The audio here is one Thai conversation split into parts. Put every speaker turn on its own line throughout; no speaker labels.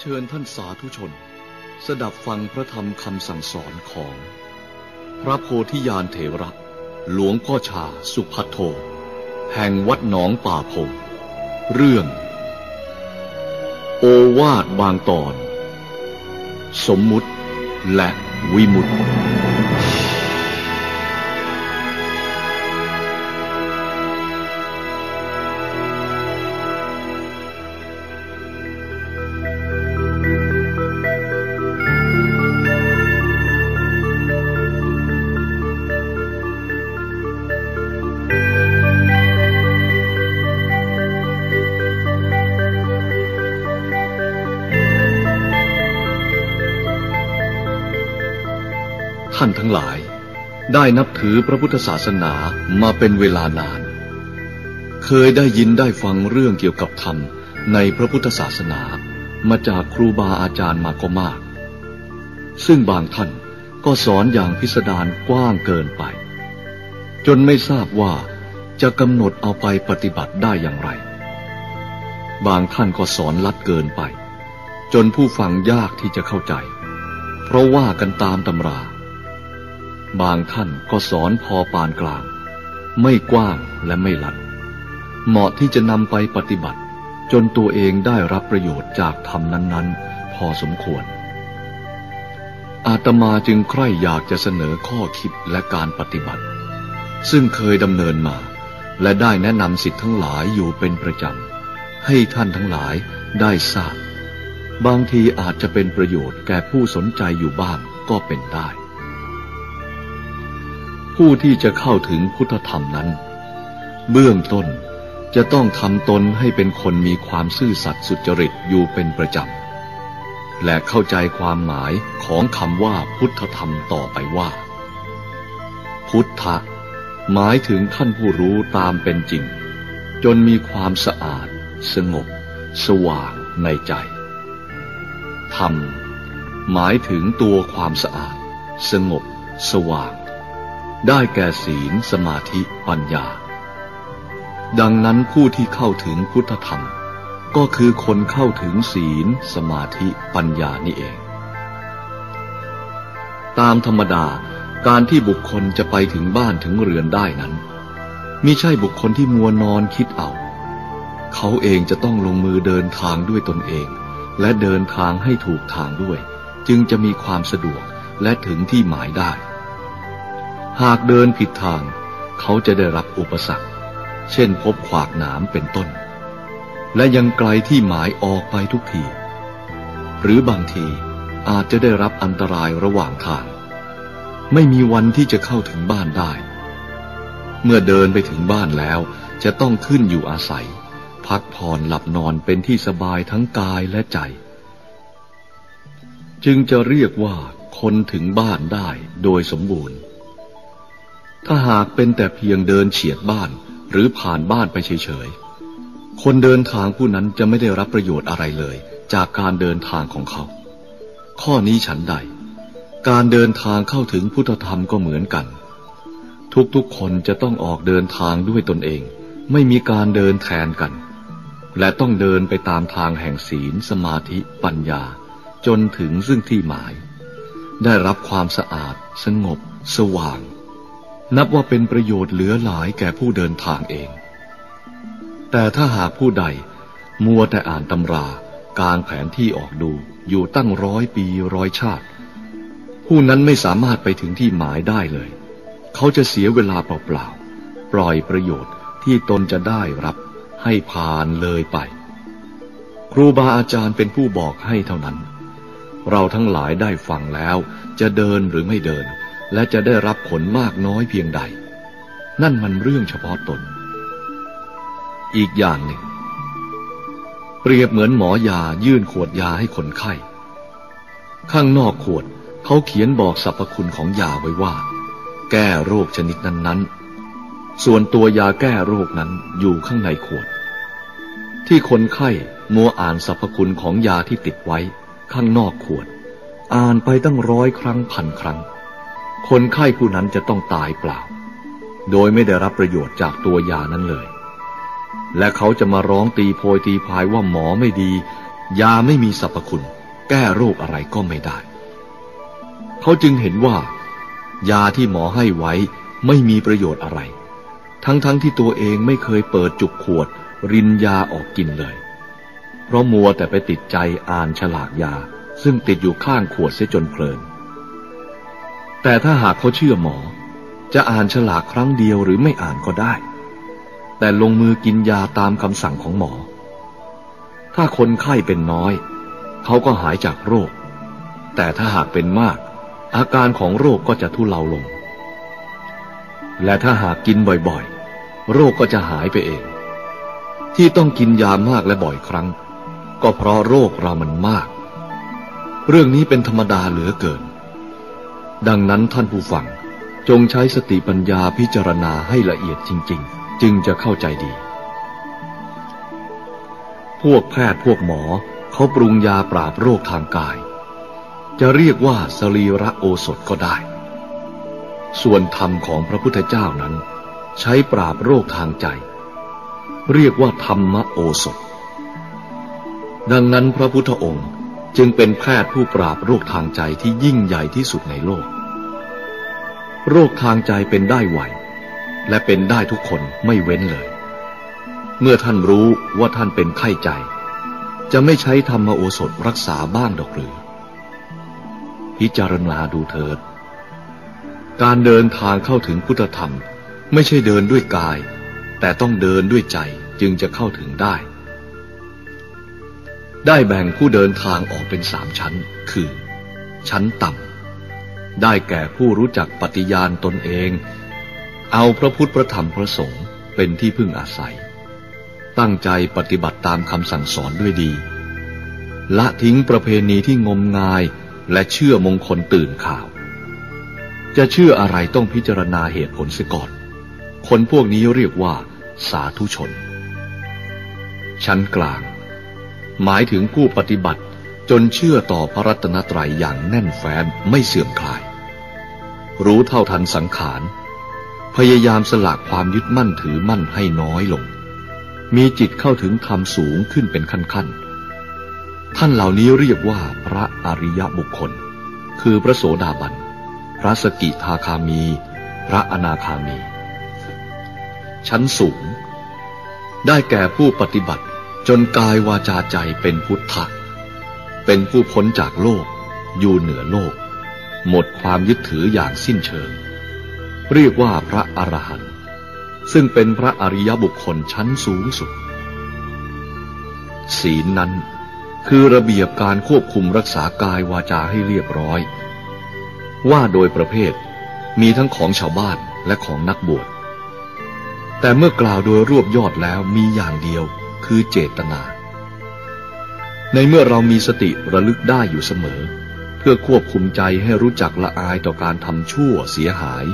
เชิญท่านสาธุชน สดับฟังพระธรรมคำสั่งสอนของ พระโพธิยานเถระหลวงพ่อชาสุพัทโท แห่งวัดหนองป่าพง เรื่อง โอวาทบางตอน สมมุติและวิมุต ได้นับถือพระพุทธศาสนามาเป็นเวลานาน เคยได้ยินได้ฟังเรื่องเกี่ยวกับธรรมในพระพุทธศาสนา มาจากครูบาอาจารย์มาก็มาก ซึ่งบางท่านก็สอนอย่างพิสดารกว้างเกินไป จนไม่ทราบว่าจะกำหนดเอาไปปฏิบัติได้อย่างไร บางท่านก็สอนลัดเกินไป จนผู้ฟังยากที่จะเข้าใจ เพราะว่ากันตามตำรา บางท่านก็สอนพอปานกลาง ไม่กว้างและไม่ลัด เหมาะที่จะนำไปปฏิบัติ จนตัวเองได้รับประโยชน์จากธรรมนั้น ๆ พอสมควร อาตมาจึงใคร่อยากจะเสนอข้อคิดและการปฏิบัติ ซึ่งเคยดำเนินมา และได้แนะนำสิทธิ์ทั้งหลายอยู่เป็นประจำ ให้ท่านทั้งหลายได้ทราบ บางทีอาจจะเป็นประโยชน์แก่ผู้สนใจอยู่บ้างก็เป็นได้ ผู้ที่จะเข้าถึงพุทธธรรมนั้น เบื้องต้นจะต้องทำตนให้เป็นคนมีความซื่อสัตย์สุจริตอยู่เป็นประจำ และเข้าใจความหมายของคำว่าพุทธธรรมต่อไปว่า พุทธะหมายถึงท่านผู้รู้ตามเป็นจริง จนมีความสะอาด สงบ สว่างในใจ ธรรม หมายถึงตัวความสะอาด สงบ สว่าง ได้แก่ศีลสมาธิปัญญา ดังนั้นผู้ที่เข้าถึงพุทธธรรม ก็คือคนเข้าถึงศีล สมาธิปัญญานี่เอง ตามธรรมดาการที่บุคคลจะไปถึงบ้านถึงเรือนได้นั้นมิใช่บุคคลที่มัวนอนคิดเอา เขาเองจะต้องลงมือเดินทางด้วยตนเอง และเดินทางให้ถูกทางด้วย จึงจะมีความสะดวกและถึงที่หมายได้ หากเดินผิดทาง เขาจะได้รับอุปสรรค เช่นพบขวากหนามเป็นต้น และยังไกลที่หมายออกไปทุกที หรือบางทีอาจจะได้รับอันตรายระหว่างทาง ไม่มีวันที่จะเข้าถึงบ้านได้ เมื่อเดินไปถึงบ้านแล้วจะต้องขึ้นอยู่อาศัย พักผ่อนหลับนอนเป็นที่สบายทั้งกายและใจ จึงจะเรียกว่าคนถึงบ้านได้โดยสมบูรณ์ ถ้าหากเป็นแต่เพียงเดินเฉียดบ้านหรือผ่านบ้านไปเฉยๆ คนเดินทางผู้นั้นจะไม่ได้รับประโยชน์อะไรเลย จากการเดินทางของเขา ข้อนี้ฉันใด การเดินทางเข้าถึงพุทธธรรมก็เหมือนกัน ทุกๆคนจะต้องออกเดินทางด้วยตนเอง ไม่มีการเดินแทนกัน และต้องเดินไปตามทางแห่งศีล สมาธิ ปัญญา จนถึงซึ่งที่หมาย ได้รับความสะอาด สงบ สว่าง นับว่าเป็นประโยชน์เหลือหลายแก่ผู้เดินทางเอง แต่ถ้าหากผู้ใดมัวแต่อ่านตำรากางแผนที่ออกดูอยู่ตั้งร้อยปีร้อยชาติ ผู้นั้นไม่สามารถไปถึงที่หมายได้เลย เขาจะเสียเวลาเปล่าๆ ปล่อยประโยชน์ที่ตนจะได้รับให้ผ่านเลยไป ครูบาอาจารย์เป็นผู้บอกให้เท่านั้น เราทั้งหลายได้ฟังแล้วจะเดินหรือไม่เดิน และจะได้รับผลมากน้อยเพียงใด นั่นมันเรื่องเฉพาะตน อีกอย่างหนึ่ง เปรียบเหมือนหมอยายื่นขวดยาให้คนไข้ ข้างนอกขวดเขาเขียนบอกสรรพคุณของยาไว้ว่า แก้โรคชนิดนั้น ๆ ส่วนตัวยาแก้โรคนั้นอยู่ข้างในขวด ที่คนไข้มัวอ่านสรรพคุณของยาที่ติดไว้ ข้างนอกขวด อ่านไปตั้งร้อยครั้งพันครั้ง คนไข้ผู้นั้นจะต้องตายเปล่า โดยไม่ได้รับประโยชน์จากตัวยานั้นเลย และเขาจะมาร้องตีโพยตีพายว่าหมอไม่ดี ยาไม่มีสรรพคุณ แก้โรคอะไรก็ไม่ได้ เขาจึงเห็นว่า ยาที่หมอให้ไว้ไม่มีประโยชน์อะไร ทั้งๆทที่ตัวเองไม่เคยเปิดจุกขวด รินยาออกกินเลย เพราะมัวแต่ไปติดใจอ่านฉลากยา ซึ่งติดอยู่ข้างขวดเสียจนเพลิน แต่ถ้าหากเขาเชื่อหมอ จะอ่านฉลากครั้งเดียวหรือไม่อ่านก็ได้ แต่ลงมือกินยาตามคำสั่งของหมอ ถ้าคนไข้เป็นน้อย เขาก็หายจากโรค แต่ถ้าหากเป็นมาก อาการของโรคก็จะทุเลาลง และถ้าหากกินบ่อยๆ โรคก็จะหายไปเอง ที่ต้องกินยามากและบ่อยครั้ง ก็เพราะโรคเรามันมาก เรื่องนี้เป็นธรรมดาเหลือเกิน ดังนั้นท่านผู้ฟัง จงใช้สติปัญญาพิจารณาให้ละเอียดจริง ๆ จึงจะเข้าใจดี พวกแพทย์พวกหมอเขาปรุงยาปราบโรคทางกาย จะเรียกว่าสรีระโอสถก็ได้ ส่วนธรรมของพระพุทธเจ้านั้น ใช้ปราบโรคทางใจ เรียกว่าธรรมโอสถ ดังนั้นพระพุทธองค์ จึงเป็นแพทย์ผู้ปราบโรคทางใจที่ยิ่งใหญ่ที่สุดในโลก โรคทางใจเป็นได้ไหวและเป็นได้ทุกคนไม่เว้นเลย เมื่อท่านรู้ว่าท่านเป็นไข้ใจ จะไม่ใช้ธรรมโอสถรักษาบ้างดอกหรือ พิจารณาดูเถิด การเดินทางเข้าถึงพุทธธรรม ไม่ใช่เดินด้วยกาย แต่ต้องเดินด้วยใจจึงจะเข้าถึงได้ ได้แบ่งผู้เดินทางออกเป็นสามชั้น คือ ชั้นต่ำ ได้แก่ผู้รู้จักปฏิญาณตนเอง เอาพระพุทธพระธรรมพระสงฆ์เป็นที่พึ่งอาศัย ตั้งใจปฏิบัติตามคำสั่งสอนด้วยดี ละทิ้งประเพณีที่งมงายและเชื่อมงคลตื่นข่าว จะเชื่ออะไรต้องพิจารณาเหตุผลเสียก่อน คนพวกนี้เรียกว่า สาธุชน ชั้นกลาง หมายถึงผู้ปฏิบัติจนเชื่อต่อพระรัตนตรัยอย่างแน่นแฟ้นไม่เสื่อมคลาย รู้เท่าทันสังขาร พยายามสละความยึดมั่นถือมั่นให้น้อยลง มีจิตเข้าถึงธรรมสูงขึ้นเป็นขั้นๆ ท่านเหล่านี้เรียกว่าพระอริยบุคคล คือพระโสดาบัน พระสกิทาคามี พระอนาคามี ชั้นสูง ได้แก่ผู้ปฏิบัติ จนกายวาจาใจเป็นพุทธะ เป็นผู้พ้นจากโลก อยู่เหนือโลก หมดความยึดถืออย่างสิ้นเชิง เรียกว่าพระอรหันต์ซึ่งเป็นพระอริยบุคคลชั้นสูงสุด ศีลนั้นคือระเบียบการควบคุมรักษากายวาจาให้เรียบร้อย ว่าโดยประเภทมีทั้งของชาวบ้านและของนักบวช แต่เมื่อกล่าวโดยรวบยอดแล้วมีอย่างเดียว คือเจตนา ในเมื่อเรามีสติระลึกได้อยู่เสมอ เพื่อควบคุมใจให้รู้จักละอายต่อการทำชั่วเสียหาย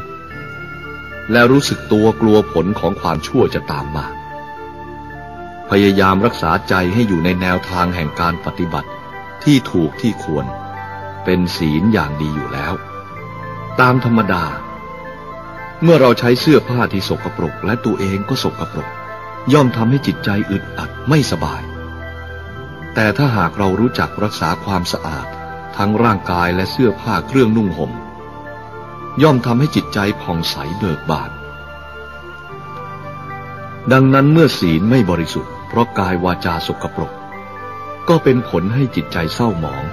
และรู้สึกตัวกลัวผลของความชั่วจะตามมา พยายามรักษาใจให้อยู่ในแนวทางแห่งการปฏิบัติที่ถูกที่ควร เป็นศีลอย่างดีอยู่แล้ว ตามธรรมดา เมื่อเราใช้เสื้อผ้าที่สกปรกและตัวเองก็สกปรก ย่อมทำให้จิตใจอึดอัดไม่สบาย แต่ถ้าหากเรารู้จักรักษาความสะอาด ทั้งร่างกายและเสื้อผ้าเครื่องนุ่งหม่ม ย่อมทำให้จิตใจผ่องใสเบิกบานดังนั้นเมื่อศีลไม่บริสุทธิ์เพราะกายวาจาสกปรก ก็เป็นผลให้จิตใจเศร้าหมอง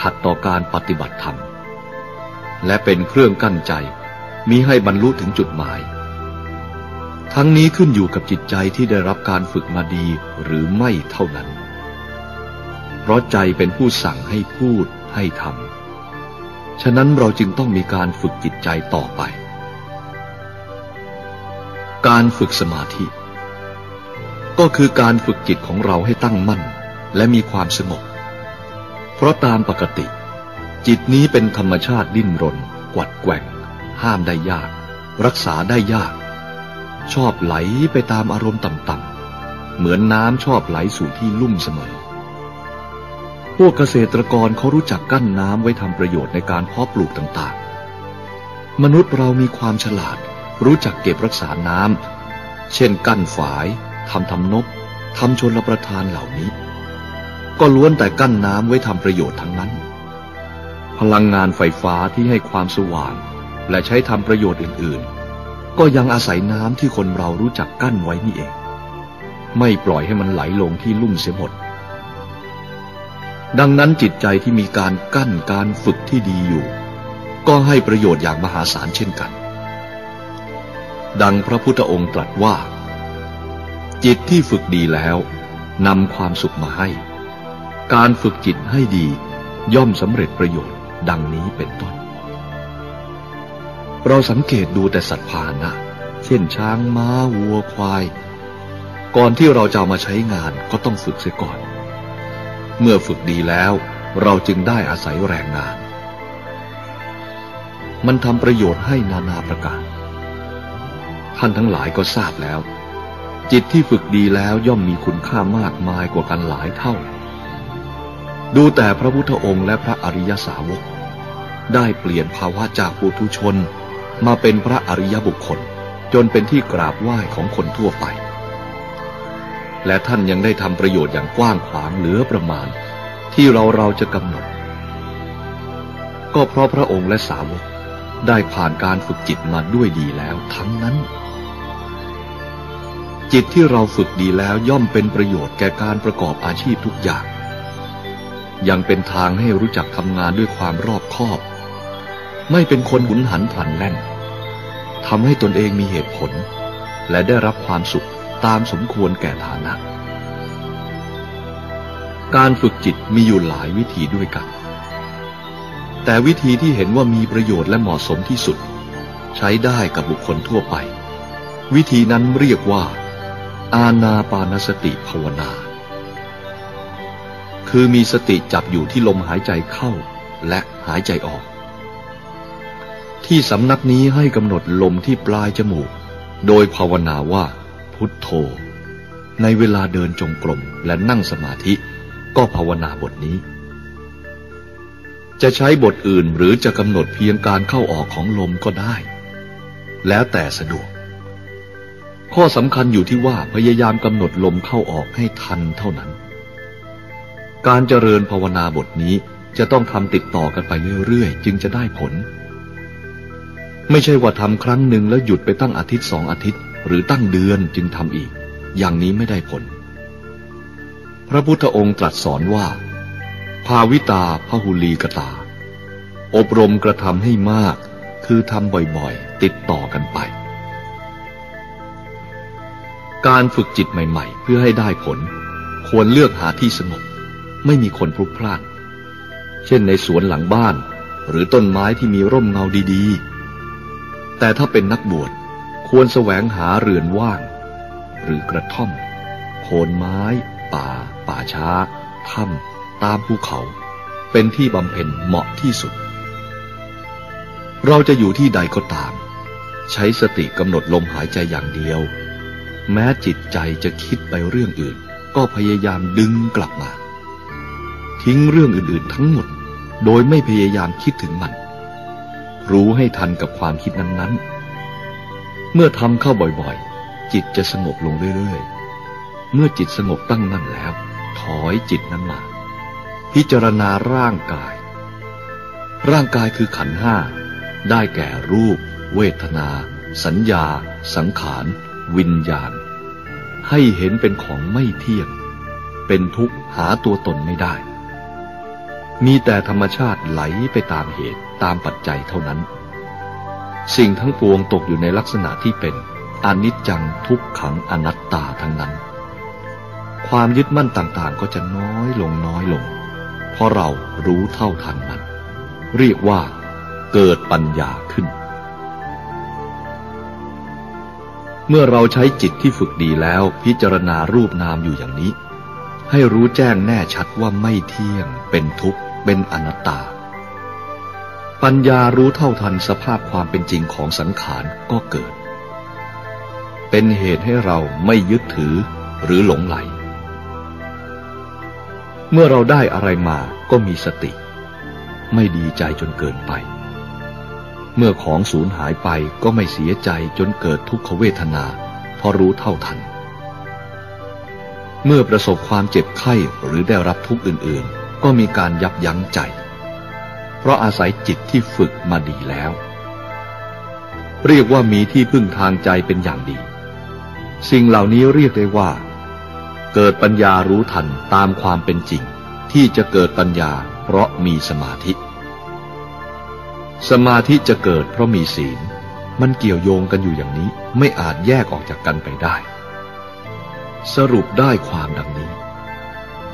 ขัดต่อการปฏิบัติธรรม และเป็นเครื่องกั้นใจมิให้บรรลุถึงจุดหมาย ทั้งนี้ขึ้นอยู่กับจิตใจที่ได้รับการฝึกมาดีหรือไม่เท่านั้น เพราะใจเป็นผู้สั่งให้พูดให้ทำ ฉะนั้นเราจึงต้องมีการฝึกจิตใจต่อไป การฝึกสมาธิ ก็คือการฝึกจิตของเราให้ตั้งมั่นและมีความสงบ เพราะตามปกติ จิตนี้เป็นธรรมชาติดิ้นรน กวัดแกว่ง ห้ามได้ยาก รักษาได้ยาก ชอบไหลไปตามอารมณ์ต่ำๆ เหมือนน้ำชอบไหลสู่ที่ลุ่มเสมอ พวกเกษตรกรเขารู้จักกั้นน้ำไว้ทำประโยชน์ในการเพาะปลูกต่างๆ มนุษย์เรามีความฉลาด รู้จักเก็บรักษาน้ำ เช่นกั้นฝายทำทำนบทำชนรประทานเหล่านี้ ก็ล้วนแต่กั้นน้ำไว้ทำประโยชน์ทั้งนั้น พลังงานไฟฟ้าที่ให้ความสว่าง และใช้ทำประโยชน์อื่นๆ ก็ยังอาศัยน้ำที่คนเรารู้จักกั้นไว้นี่เอง ไม่ปล่อยให้มันไหลลงที่ลุ่มเสียหมด ดังนั้นจิตใจที่มีการกั้นการฝึกที่ดีอยู่ ก็ให้ประโยชน์อย่างมหาศาลเช่นกัน ดังพระพุทธองค์ตรัสว่า จิตที่ฝึกดีแล้วนำความสุขมาให้ การฝึกจิตให้ดีย่อมสำเร็จประโยชน์ดังนี้เป็นต้น เราสังเกตดูแต่สัตว์พาหนะ เช่นช้างม้าวัวควาย ก่อนที่เราจะามาใช้งานก็ต้องฝึกเสียก่อน เมื่อฝึกดีแล้ว เราจึงได้อาศัยแรงงาน มันทำประโยชน์ให้นานาประการท่านทั้งหลายก็ทราบแล้ว จิตที่ฝึกดีแล้วย่อมมีคุณค่ามากมายกว่ากันหลายเท่า ดูแต่พระพุทธองค์และพระอริยสาวก ได้เปลี่ยนภาวะจากปุถุชน มาเป็นพระอริยบุคคล จนเป็นที่กราบไหว้ของคนทั่วไป และท่านยังได้ทำประโยชน์อย่างกว้างขวางเหลือประมาณ ที่เราเราจะกำหนด ก็เพราะพระองค์และสาวกได้ผ่านการฝึกจิตมาด้วยดีแล้วทั้งนั้น จิตที่เราฝึกดีแล้วย่อมเป็นประโยชน์แก่การประกอบอาชีพทุกอย่าง ยังเป็นทางให้รู้จักทำงานด้วยความรอบคอบ ไม่เป็นคนหุนหันพลันแล่นทำให้ตนเองมีเหตุผล และได้รับความสุขตามสมควรแก่ฐานะ การฝึกจิตมีอยู่หลายวิธีด้วยกัน แต่วิธีที่เห็นว่ามีประโยชน์และเหมาะสมที่สุด ใช้ได้กับบุคคลทั่วไป วิธีนั้นเรียกว่า อาณาปานสติภาวนา คือมีสติจับอยู่ที่ลมหายใจเข้าและหายใจออก ที่สำนักนี้ให้กำหนดลมที่ปลายจมูก โดยภาวนาว่า พุทโธ ในเวลาเดินจงกรมและนั่งสมาธิ ก็ภาวนาบทนี้ จะใช้บทอื่นหรือจะกำหนดเพียงการเข้าออกของลมก็ได้ แล้วแต่สะดวก ข้อสำคัญอยู่ที่ว่าพยายามกำหนดลมเข้าออกให้ทันเท่านั้น การเจริญภาวนาบทนี้จะต้องทำติดต่อกันไปเรื่อยๆ จึงจะได้ผล ไม่ใช่ว่าทำครั้งหนึ่งแล้วหยุดไปตั้งอาทิตย์สองอาทิตย์ หรือตั้งเดือนจึงทำอีก อย่างนี้ไม่ได้ผล พระพุทธองค์ตรัสสอนว่า ภาวิตาพหุลีกตา อบรมกระทำให้มาก คือทำบ่อยๆ ติดต่อกันไป การฝึกจิตใหม่ๆ เพื่อให้ได้ผล ควรเลือกหาที่สงบ ไม่มีคนพลุกพล่าน เช่นในสวนหลังบ้าน หรือต้นไม้ที่มีร่มเงาดีๆ แต่ถ้าเป็นนักบวชควรแสวงหาเรือนว่าง หรือกระท่อม โคนไม้ ป่า ป่าช้า ถ้ำตามภูเขา เป็นที่บำเพ็ญเหมาะที่สุด เราจะอยู่ที่ใดก็ตาม ใช้สติกำหนดลมหายใจอย่างเดียว แม้จิตใจจะคิดไปเรื่องอื่น ก็พยายามดึงกลับมา ทิ้งเรื่องอื่นๆทั้งหมด โดยไม่พยายามคิดถึงมัน รู้ให้ทันกับความคิดนั้นๆ เมื่อทำเข้าบ่อยๆ จิตจะสงบลงเรื่อยๆ เมื่อจิตสงบตั้งมั่นแล้ว ถอยจิตนั้นมา พิจารณาร่างกาย ร่างกายคือขันห้า ได้แก่รูป เวทนา สัญญา สังขาร วิญญาณ ให้เห็นเป็นของไม่เที่ยง เป็นทุกข์หาตัวตนไม่ได้ มีแต่ธรรมชาติไหลไปตามเหตุ ตามปัจจัยเท่านั้น สิ่งทั้งปวงตกอยู่ในลักษณะที่เป็นอนิจจังทุกขังอนัตตาทั้งนั้น ความยึดมั่นต่างๆก็จะน้อยลงน้อยลง เพราะเรารู้เท่าทันมัน เรียกว่าเกิดปัญญาขึ้น เมื่อเราใช้จิตที่ฝึกดีแล้วพิจารณารูปนามอยู่อย่างนี้ ให้รู้แจ้งแน่ชัดว่าไม่เที่ยง เป็นทุกข์ เป็นอนัตตา ปัญญารู้เท่าทันสภาพความเป็นจริงของสังขารก็เกิด เป็นเหตุให้เราไม่ยึดถือหรือหลงไหล เมื่อเราได้อะไรมาก็มีสติ ไม่ดีใจจนเกินไป เมื่อของสูญหายไปก็ไม่เสียใจจนเกิดทุกขเวทนาเพราะรู้เท่าทัน เมื่อประสบความเจ็บไข้หรือได้รับทุกข์อื่นๆ ก็มีการยับยั้งใจ เพราะอาศัยจิตที่ฝึกมาดีแล้ว เรียกว่ามีที่พึ่งทางใจเป็นอย่างดี สิ่งเหล่านี้เรียกได้ว่า เกิดปัญญารู้ทันตามความเป็นจริง ที่จะเกิดปัญญาเพราะมีสมาธิ สมาธิจะเกิดเพราะมีศีล มันเกี่ยวโยงกันอยู่อย่างนี้ไม่อาจแยกออกจากกันไปได้ สรุปได้ความดังนี้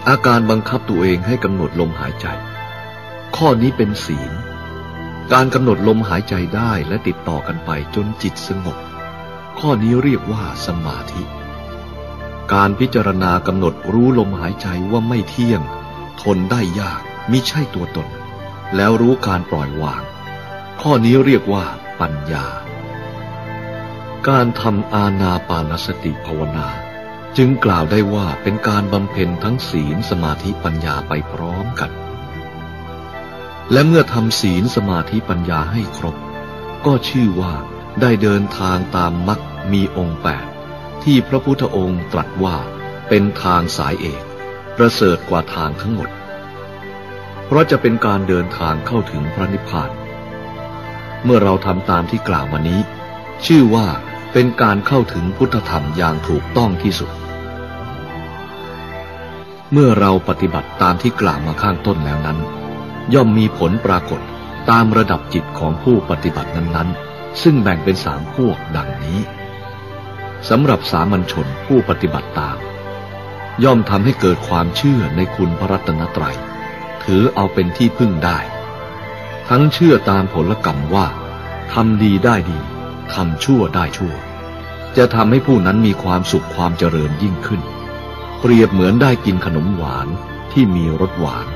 อาการบังคับตัวเองให้กำหนดลมหายใจ ข้อนี้เป็นศีล การกำหนดลมหายใจได้และติดต่อกันไปจนจิตสงบ ข้อนี้เรียกว่าสมาธิ การพิจารณากำหนดรู้ลมหายใจว่าไม่เที่ยง ทนได้ยากมิใช่ตัวตน แล้วรู้การปล่อยวาง ข้อนี้เรียกว่าปัญญา การทำอาณาปานสติภาวนาจึงกล่าวได้ว่าเป็นการบำเพ็ญทั้งศีลสมาธิปัญญาไปพร้อมกัน และเมื่อทำศีลสมาธิปัญญาให้ครบ ก็ชื่อว่าได้เดินทางตามมรรคมีองค์แปดที่พระพุทธองค์ตรัสว่าเป็นทางสายเอก ประเสริฐกว่าทางทั้งหมด เพราะจะเป็นการเดินทางเข้าถึงพระนิพพาน เมื่อเราทำตามที่กล่าวมานี้ ชื่อว่าเป็นการเข้าถึงพุทธธรรมอย่างถูกต้องที่สุด เมื่อเราปฏิบัติตามที่กล่าวมาข้างต้นแล้วนั้น ย่อมมีผลปรากฏตามระดับจิตของผู้ปฏิบัตินั้นๆ ซึ่งแบ่งเป็นสามพวกดังนี้สำหรับสามัญชนผู้ปฏิบัติตาม ย่อมทำให้เกิดความเชื่อในคุณพระรัตนตรัย ถือเอาเป็นที่พึ่งได้ ทั้งเชื่อตามผลกรรมว่าทำดีได้ดีทำชั่วได้ชั่ว จะทำให้ผู้นั้นมีความสุขความเจริญยิ่งขึ้น เปรียบเหมือนได้กินขนมหวานที่มีรสหวาน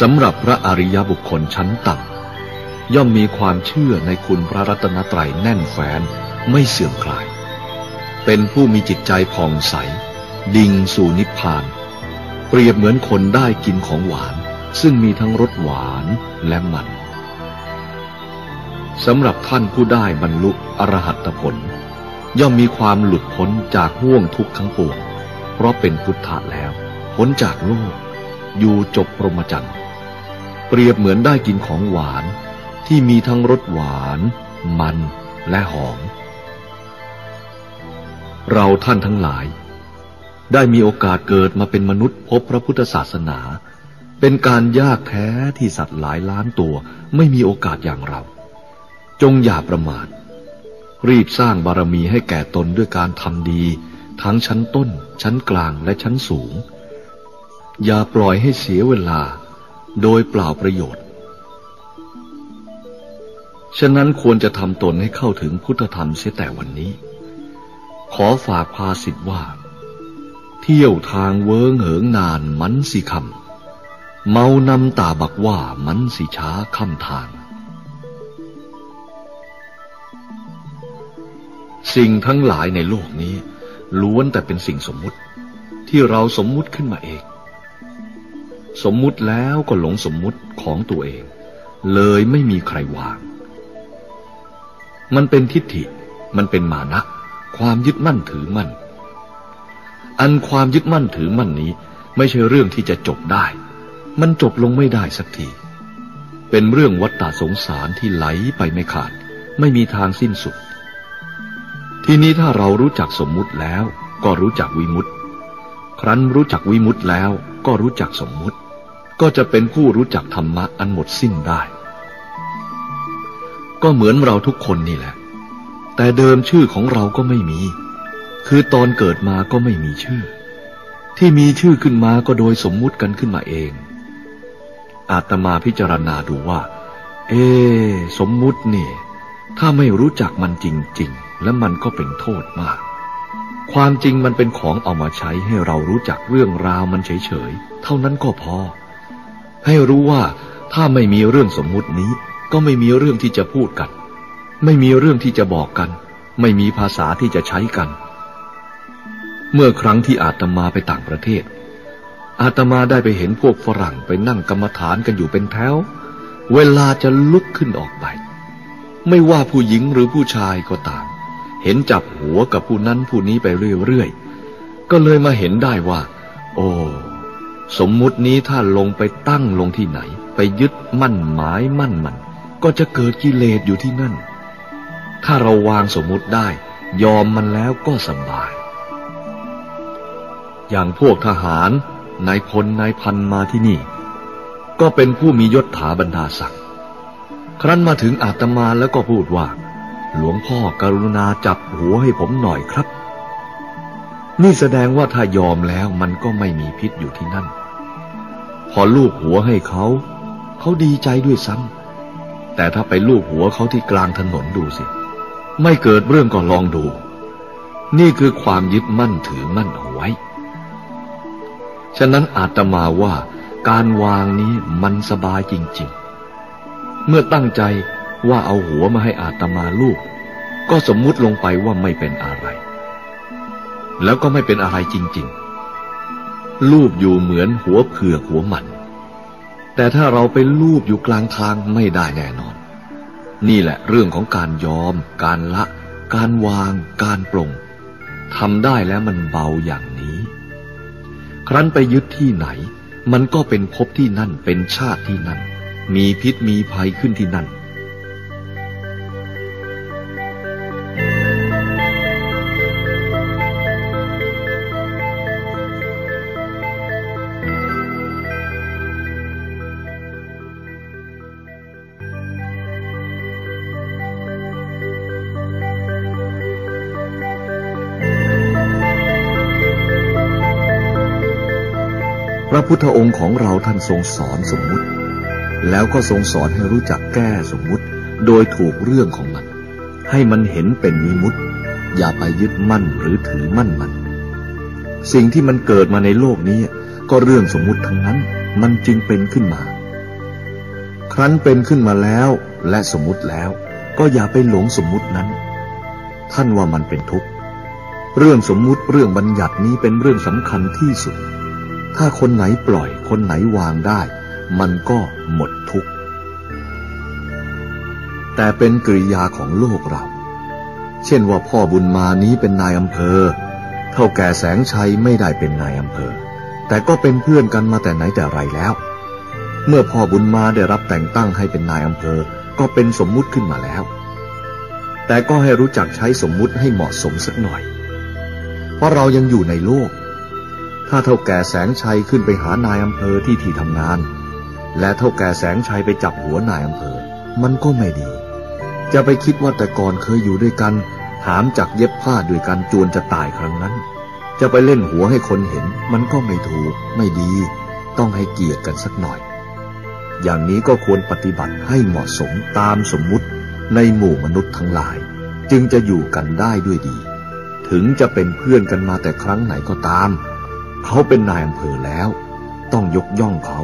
สำหรับพระอริยบุคคลชั้นต่ำย่อมมีความเชื่อในคุณพระรัตนตรัยแน่นแฟ้นไม่เสื่อมคลาย เป็นผู้มีจิตใจผ่องใส ดิ่งสู่นิพพาน เปรียบเหมือนคนได้กินของหวาน ซึ่งมีทั้งรสหวานและมันสำหรับท่านผู้ได้บรรลุอรหัตผล ย่อมมีความหลุดพ้นจากห่วงทุกข์ทั้งปวงเพราะเป็นพุทธะแล้ว พ้นจากโลก อยู่จบพรหมจรรย์ เปรียบเหมือนได้กินของหวานที่มีทั้งรสหวาน มันและหอม เราท่านทั้งหลาย ได้มีโอกาสเกิดมาเป็นมนุษย์พบพระพุทธศาสนา เป็นการยากแท้ที่สัตว์หลายล้านตัวไม่มีโอกาสอย่างเรา จงอย่าประมาทรีบสร้างบารมีให้แก่ตนด้วยการทำดี ทั้งชั้นต้น ชั้นกลางและชั้นสูง อย่าปล่อยให้เสียเวลา โดยเปล่าประโยชน์ ฉะนั้นควรจะทำตนให้เข้าถึงพุทธธรรมเสียแต่วันนี้ ขอฝากภาสิทธว่า เที่ยวทางเวิงเหิงนานมันสิคำเมานำตาบักว่ามันสิช้าคำทาง สิ่งทั้งหลายในโลกนี้ล้วนแต่เป็นสิ่งสมมุติที่เราสมมุติขึ้นมาเอง สมมุติแล้วก็หลงสมมุติของตัวเอง เลยไม่มีใครวาง มันเป็นทิฏฐิ มันเป็นมานะ ความยึดมั่นถือมั่น อันความยึดมั่นถือมั่นนี้ ไม่ใช่เรื่องที่จะจบได้ มันจบลงไม่ได้สักที เป็นเรื่องวัฏฏะสงสารที่ไหลไปไม่ขาด ไม่มีทางสิ้นสุด ทีนี้ถ้าเรารู้จักสมมุติแล้ว ก็รู้จักวิมุตติครั้นรู้จักวิมุตติแล้วก็รู้จักสมมุติ ก็จะเป็นผู้รู้จักธรรมะอันหมดสิ้นได้ ก็เหมือนเราทุกคนนี่แหละ แต่เดิมชื่อของเราก็ไม่มี คือตอนเกิดมาก็ไม่มีชื่อ ที่มีชื่อขึ้นมาก็โดยสมมุติกันขึ้นมาเอง อาตมาพิจารณาดูว่า เอ สมมุตินี่ ถ้าไม่รู้จักมันจริง ๆ และมันก็เป็นโทษมากความจริงมันเป็นของเอามาใช้ให้เรารู้จักเรื่องราวมันเฉย ๆ เท่านั้นก็พอ ให้รู้ว่าถ้าไม่มีเรื่องสมมุตินี้ ก็ไม่มีเรื่องที่จะพูดกัน ไม่มีเรื่องที่จะบอกกัน ไม่มีภาษาที่จะใช้กัน เมื่อครั้งที่อาตมาไปต่างประเทศ อาตมาได้ไปเห็นพวกฝรั่งไปนั่งกรรมฐานกันอยู่เป็นแถว เวลาจะลุกขึ้นออกไป ไม่ว่าผู้หญิงหรือผู้ชายก็ตาม เห็นจับหัวกับผู้นั้นผู้นี้ไปเรื่อยๆก็เลยมาเห็นได้ว่า โอ้ สมมุตินี้ถ้าลงไปตั้งลงที่ไหน ไปยึดมั่นหมายมั่นมัน ก็จะเกิดกิเลสอยู่ที่นั่น ถ้าเราวางสมมุติได้ ยอมมันแล้วก็สบาย อย่างพวกทหารนายพลนายพันมาที่นี่ ก็เป็นผู้มียศถาบรรดาศักดิ์ครั้นมาถึงอาตมาแล้วก็พูดว่า หลวงพ่อกรุณาจับหัวให้ผมหน่อยครับ นี่แสดงว่าถ้ายอมแล้วมันก็ไม่มีพิษอยู่ที่นั่น พอลูกหัวให้เขา เขาดีใจด้วยซ้ำแต่ถ้าไปลูกหัวเขาที่กลางถนนดูสิ ไม่เกิดเรื่องก็ลองดู นี่คือความยึดมั่นถือมั่นเอาไว้ ฉะนั้นอาตมาว่าการวางนี้มันสบายจริง ๆ เมื่อตั้งใจว่าเอาหัวมาให้อาตมาลูก ก็สมมุติลงไปว่าไม่เป็นอะไร แล้วก็ไม่เป็นอะไรจริง ๆ ลูบอยู่เหมือนหัวเผือกหัวมัน แต่ถ้าเราไปลูบอยู่กลางทางไม่ได้แน่นอน นี่แหละเรื่องของการยอม การละ การวาง การปลงทำได้แล้วมันเบาอย่างนี้ ครั้นไปยึดที่ไหน มันก็เป็นภพที่นั่นเป็นชาติที่นั่น มีพิษมีภัยขึ้นที่นั่น พุทธองค์ของเราท่านทรงสอนสมมุติ แล้วก็ทรงสอนให้รู้จักแก้สมมุติ โดยถูกเรื่องของมัน ให้มันเห็นเป็นวิมุตติ อย่าไปยึดมั่นหรือถือมั่นมัน สิ่งที่มันเกิดมาในโลกนี้ ก็เรื่องสมมุติทั้งนั้นมันจึงเป็นขึ้นมา ครั้นเป็นขึ้นมาแล้วและสมมุติแล้วก็อย่าไปหลงสมมุตินั้น ท่านว่ามันเป็นทุกข์ เรื่องสมมุติเรื่องบัญญัตินี้เป็นเรื่องสำคัญที่สุด ถ้าคนไหนปล่อย คนไหนวางได้ มันก็หมดทุกข์ แต่เป็นกริยาของโลกเรา เช่นว่าพ่อบุญมานี้เป็นนายอำเภอ เท่าแก่แสงชัยไม่ได้เป็นนายอำเภอ แต่ก็เป็นเพื่อนกันมาแต่ไหนแต่ไรแล้ว เมื่อพ่อบุญมาได้รับแต่งตั้งให้เป็นนายอำเภอ ก็เป็นสมมุติขึ้นมาแล้ว แต่ก็ให้รู้จักใช้สมมุติให้เหมาะสมสักหน่อย เพราะเรายังอยู่ในโลก ถ้าเท่าแก่แสงชัยขึ้นไปหานายอำเภอที่ที่ทำงาน และเท่าแก่แสงชัยไปจับหัวนายอำเภอ มันก็ไม่ดี จะไปคิดว่าแต่ก่อนเคยอยู่ด้วยกัน หามจากเย็บผ้าด้วยกันจวนจะตายครั้งนั้น จะไปเล่นหัวให้คนเห็น มันก็ไม่ถูก ไม่ดี ต้องให้เกียรติกันสักหน่อย อย่างนี้ก็ควรปฏิบัติให้เหมาะสมตามสมมุติในหมู่มนุษย์ทั้งหลาย จึงจะอยู่กันได้ด้วยดี ถึงจะเป็นเพื่อนกันมาแต่ครั้งไหนก็ตาม เขาเป็นนายอำเภอแล้ว ต้องยกย่องเขา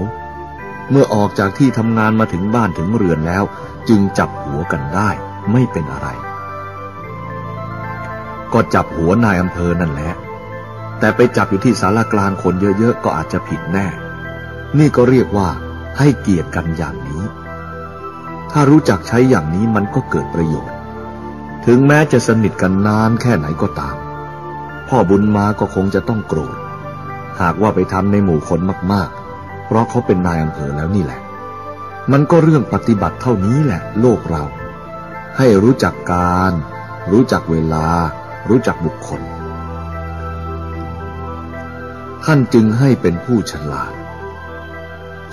เมื่อออกจากที่ทำงานมาถึงบ้านถึงเรือนแล้ว จึงจับหัวกันได้ไม่เป็นอะไร ก็จับหัวนายอำเภอนั่นแหละ แต่ไปจับอยู่ที่ศาลากลางคนเยอะๆ ก็อาจจะผิดแน่ นี่ก็เรียกว่าให้เกียรติกันอย่างนี้ ถ้ารู้จักใช้อย่างนี้มันก็เกิดประโยชน์ ถึงแม้จะสนิทกันนานแค่ไหนก็ตาม พ่อบุญมาก็คงจะต้องโกรธ หากว่าไปทำในหมู่คนมากๆ เพราะเขาเป็นนายอำเภอแล้วนี่แหละ มันก็เรื่องปฏิบัติเท่านี้แหละ โลกเรา ให้รู้จักการ รู้จักเวลา รู้จักบุคคล ท่านจึงให้เป็นผู้ฉลาด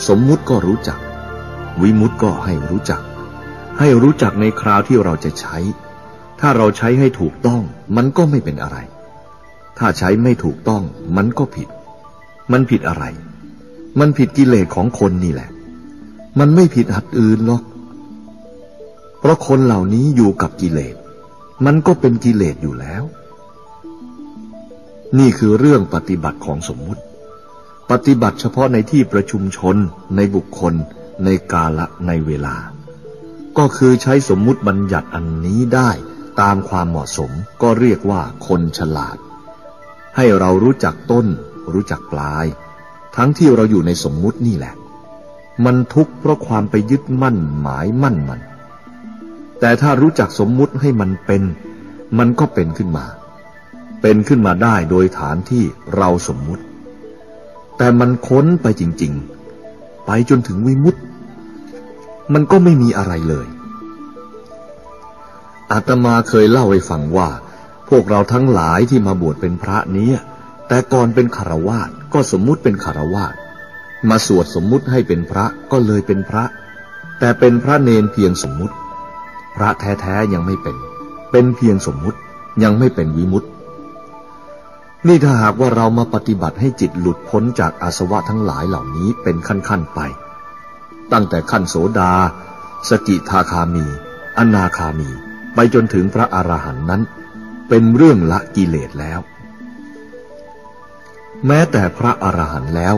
สมมุติก็รู้จัก วิมุติก็ให้รู้จัก ให้รู้จักในคราวที่เราจะใช้ ถ้าเราใช้ให้ถูกต้องมันก็ไม่เป็นอะไรถ้าใช้ไม่ถูกต้องมันก็ผิด มันผิดอะไร มันผิดกิเลสของคนนี่แหละ มันไม่ผิดหัดอื่นหรอก เพราะคนเหล่านี้อยู่กับกิเลส มันก็เป็นกิเลสอยู่แล้ว นี่คือเรื่องปฏิบัติของสมมุติ ปฏิบัติเฉพาะในที่ประชุมชน ในบุคคล ในกาละในเวลา ก็คือใช้สมมุติบัญญัติอันนี้ได้ตามความเหมาะสมก็เรียกว่าคนฉลาด ให้เรารู้จักต้น รู้จักปลาย ทั้งที่เราอยู่ในสมมุตินี่แหละ มันทุกข์เพราะความไปยึดมั่นหมายมั่นมัน แต่ถ้ารู้จักสมมุติให้มันเป็น
มันก็เป็นขึ้นมา เป็นขึ้นมาได้โดยฐานที่เราสมมุติ แต่มันค้นไปจริง ๆ ไปจนถึงวิมุตติ มันก็ไม่มีอะไรเลยอาตมาเคยเล่าให้ฟังว่า พวกเราทั้งหลายที่มาบวชเป็นพระนี้ แต่ก่อนเป็นคารวาสก็สมมุติเป็นคารวาสมาสวดสมมุติให้เป็นพระก็เลยเป็นพระ แต่เป็นพระเนนเพียงสมมุติ พระแท้ๆยังไม่เป็น เป็นเพียงสมมุติยังไม่เป็นวิมุตตินี่ถ้าหากว่าเรามาปฏิบัติให้จิตหลุดพ้นจากอาสวะทั้งหลายเหล่านี้เป็นขั้นๆไป ตั้งแต่ขั้นโสดา สกิทาคามี อนาคามี ไปจนถึงพระอรหันต์นั้น เป็นเรื่องละกิเลสแล้ว แม้แต่พระอรหันต์แล้ว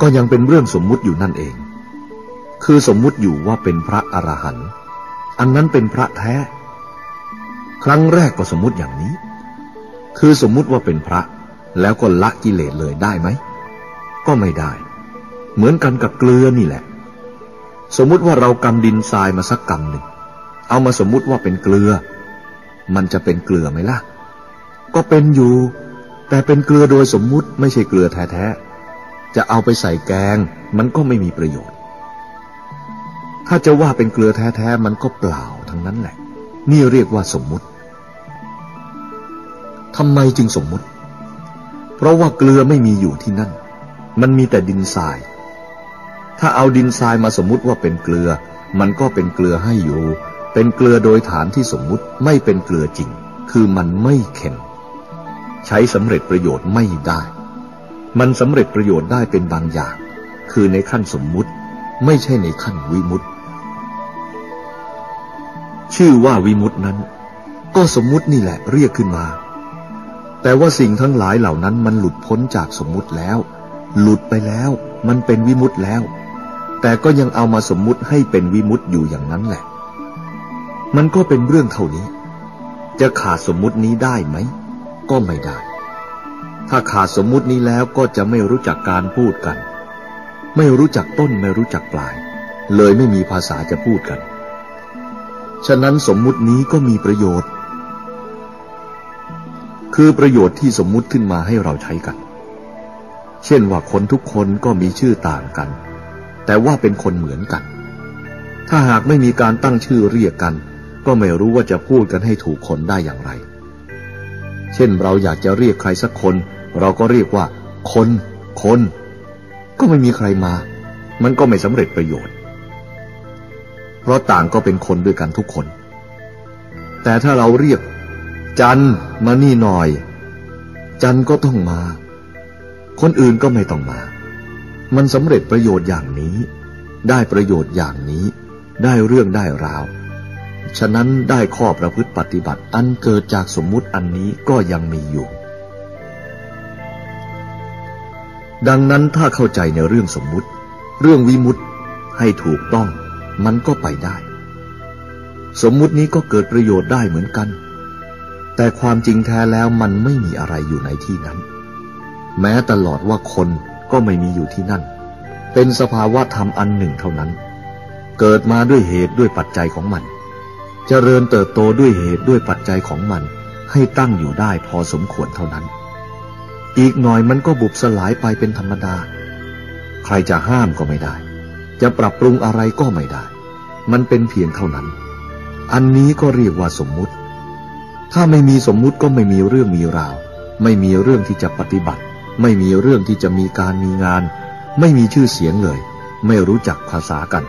ก็ยังเป็นเรื่องสมมุติอยู่นั่นเอง คือสมมุติอยู่ว่าเป็นพระอรหันต์อันนั้นเป็นพระแท้ ครั้งแรกก็สมมุติอย่างนี้ คือสมมุติว่าเป็นพระ แล้วก็ละกิเลสเลยได้ไหม ก็ไม่ได้ เหมือนกันกับเกลือนี่แหละ สมมุติว่าเรากำดินทรายมาสักกำหนึ่ง เอามาสมมุติว่าเป็นเกลือ มันจะเป็นเกลือไหมล่ะ ก็เป็นอยู่ แต่เป็นเกลือโดยสมมุติไม่ใช่เกลือแท้ๆ จะเอาไปใส่แกงมันก็ไม่มีประโยชน์ ถ้าจะว่าเป็นเกลือแท้ๆ มันก็เปล่าทั้งนั้นแหละ นี่เรียกว่าสมมุติทำไมจึงสมมุติ เพราะว่าเกลือไม่มีอยู่ที่นั่น มันมีแต่ดินทราย ถ้าเอาดินทรายมาสมมุติว่าเป็นเกลือ มันก็เป็นเกลือให้อยู่ เป็นเกลือโดยฐานที่สมมุติไม่เป็นเกลือจริง คือมันไม่เข็ม ใช้สำเร็จประโยชน์ไม่ได้ มันสำเร็จประโยชน์ได้เป็นบางอย่าง คือในขั้นสมมุติ ไม่ใช่ในขั้นวิมุตติ ชื่อว่าวิมุตตินั้น ก็สมมุตินี่แหละเรียกขึ้นมา แต่ว่าสิ่งทั้งหลายเหล่านั้นมันหลุดพ้นจากสมมุติแล้ว หลุดไปแล้ว มันเป็นวิมุตติแล้ว แต่ก็ยังเอามาสมมุติให้เป็นวิมุตติอยู่อย่างนั้นแหละ มันก็เป็นเรื่องเท่านี้ จะขาดสมมุตินี้ได้ไหม ก็ไม่ได้ ถ้าขาดสมมุตินี้แล้วก็จะไม่รู้จักการพูดกัน ไม่รู้จักต้นไม่รู้จักปลาย เลยไม่มีภาษาจะพูดกัน ฉะนั้นสมมุตินี้ก็มีประโยชน์ คือประโยชน์ที่สมมุติขึ้นมาให้เราใช้กัน เช่นว่าคนทุกคนก็มีชื่อต่างกัน แต่ว่าเป็นคนเหมือนกัน ถ้าหากไม่มีการตั้งชื่อเรียกกัน ก็ไม่รู้ว่าจะพูดกันให้ถูกคนได้อย่างไร เช่นเราอยากจะเรียกใครสักคน เราก็เรียกว่า คน คน ก็ไม่มีใครมา มันก็ไม่สำเร็จประโยชน์ เพราะต่างก็เป็นคนด้วยกันทุกคน แต่ถ้าเราเรียก จันมานี่หน่อย จันก็ต้องมา คนอื่นก็ไม่ต้องมา มันสำเร็จประโยชน์อย่างนี้ ได้ประโยชน์อย่างนี้ ได้เรื่องได้ราว ฉะนั้นได้ข้อประพฤติปฏิบัติอันเกิดจากสมมุติอันนี้ก็ยังมีอยู่ ดังนั้นถ้าเข้าใจในเรื่องสมมุติ เรื่องวิมุตติให้ถูกต้อง มันก็ไปได้ สมมุตินี้ก็เกิดประโยชน์ได้เหมือนกัน แต่ความจริงแท้แล้วมันไม่มีอะไรอยู่ในที่นั้น แม้ตลอดว่าคนก็ไม่มีอยู่ที่นั่น เป็นสภาวะธรรมอันหนึ่งเท่านั้น เกิดมาด้วยเหตุด้วยปัจจัยของมัน เจริญเติบโตด้วยเหตุด้วยปัจจัยของมัน ให้ตั้งอยู่ได้พอสมควรเท่านั้น อีกหน่อยมันก็บุบสลายไปเป็นธรรมดา ใครจะห้ามก็ไม่ได้ จะปรับปรุงอะไรก็ไม่ได้ มันเป็นเพียงเท่านั้น อันนี้ก็เรียกว่าสมมุติ ถ้าไม่มีสมมุติก็ไม่มีเรื่องมีราว ไม่มีเรื่องที่จะปฏิบัติ ไม่มีเรื่องที่จะมีการมีงาน ไม่มีชื่อเสียงเลย ไม่รู้จักภาษากัน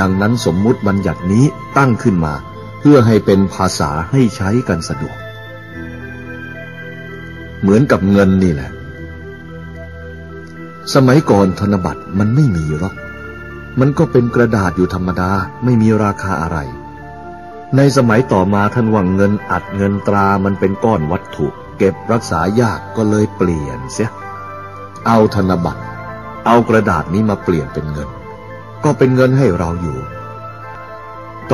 ดังนั้นสมมุติบัญญัตินี้ตั้งขึ้นมา เพื่อให้เป็นภาษาให้ใช้กันสะดวก เหมือนกับเงินนี่แหละ สมัยก่อนธนบัตรมันไม่มีหรอก มันก็เป็นกระดาษอยู่ธรรมดาไม่มีราคาอะไร ในสมัยต่อมาท่านว่าเงินอัดเงินตรามันเป็นก้อนวัตถุเก็บรักษายากก็เลยเปลี่ยนเสีย เอาธนบัตร เอากระดาษนี้มาเปลี่ยนเป็นเงิน ก็เป็นเงินให้เราอยู่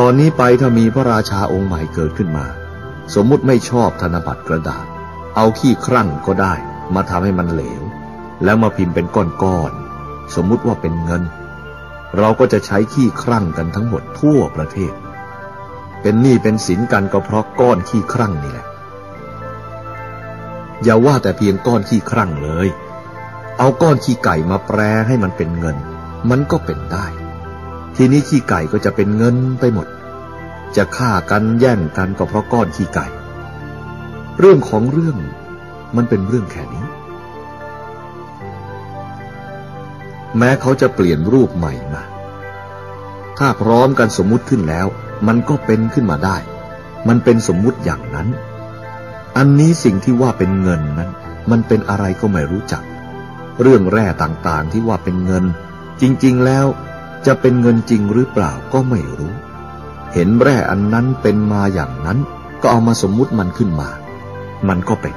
ตอนนี้ไปถ้ามีพระราชาองค์ใหม่เกิดขึ้นมา สมมุติไม่ชอบธนบัตรกระดาษ เอาขี้ครั่งก็ได้ มาทำให้มันเหลว แล้วมาพิมพ์เป็นก้อนๆสมมุติว่าเป็นเงิน เราก็จะใช้ขี้ครั่งกันทั้งหมดทั่วประเทศ เป็นหนี้เป็นสินกันก็เพราะก้อนขี้ครั่งนี่แหละ อย่าว่าแต่เพียงก้อนขี้ครั่งเลย เอาก้อนขี้ไก่มาแปรให้มันเป็นเงิน มันก็เป็นได้ ทีนี้ขี้ไก่ก็จะเป็นเงินไปหมด จะฆ่ากันแย่งกันก็เพราะก้อนขี้ไก่ เรื่องของเรื่องมันเป็นเรื่องแค่นี้ แม้เขาจะเปลี่ยนรูปใหม่มา ถ้าพร้อมกันสมมุติขึ้นแล้ว มันก็เป็นขึ้นมาได้ มันเป็นสมมุติอย่างนั้น อันนี้สิ่งที่ว่าเป็นเงินนั้น มันเป็นอะไรก็ไม่รู้จัก เรื่องแร่ต่างๆที่ว่าเป็นเงิน จริง ๆ แล้ว จะเป็นเงินจริงหรือเปล่าก็ไม่รู้ เห็นแร่อันนั้นเป็นมาอย่างนั้น ก็เอามาสมมุติมันขึ้นมา มันก็เป็น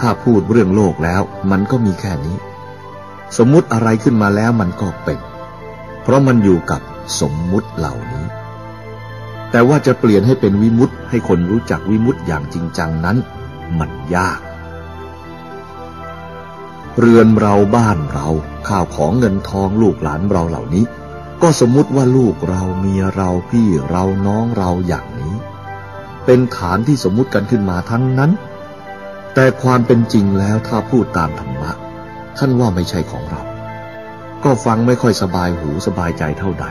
ถ้าพูดเรื่องโลกแล้ว มันก็มีแค่นี้ สมมุติอะไรขึ้นมาแล้วมันก็เป็น เพราะมันอยู่กับสมมุติเหล่านี้ แต่ว่าจะเปลี่ยนให้เป็นวิมุตให้คนรู้จักวิมุตอย่างจริงจังนั้น มันยาก เรือนเราบ้านเรา ข้าวของเงินทองลูกหลานเราเหล่านี้ ก็สมมุติว่าลูกเราเมียเราพี่เราน้องเราอย่างนี้ เป็นฐานที่สมมุติกันขึ้นมาทั้งนั้น แต่ความเป็นจริงแล้วถ้าพูดตามธรรมะ ท่านว่าไม่ใช่ของเรา ก็ฟังไม่ค่อยสบายหูสบายใจเท่าใด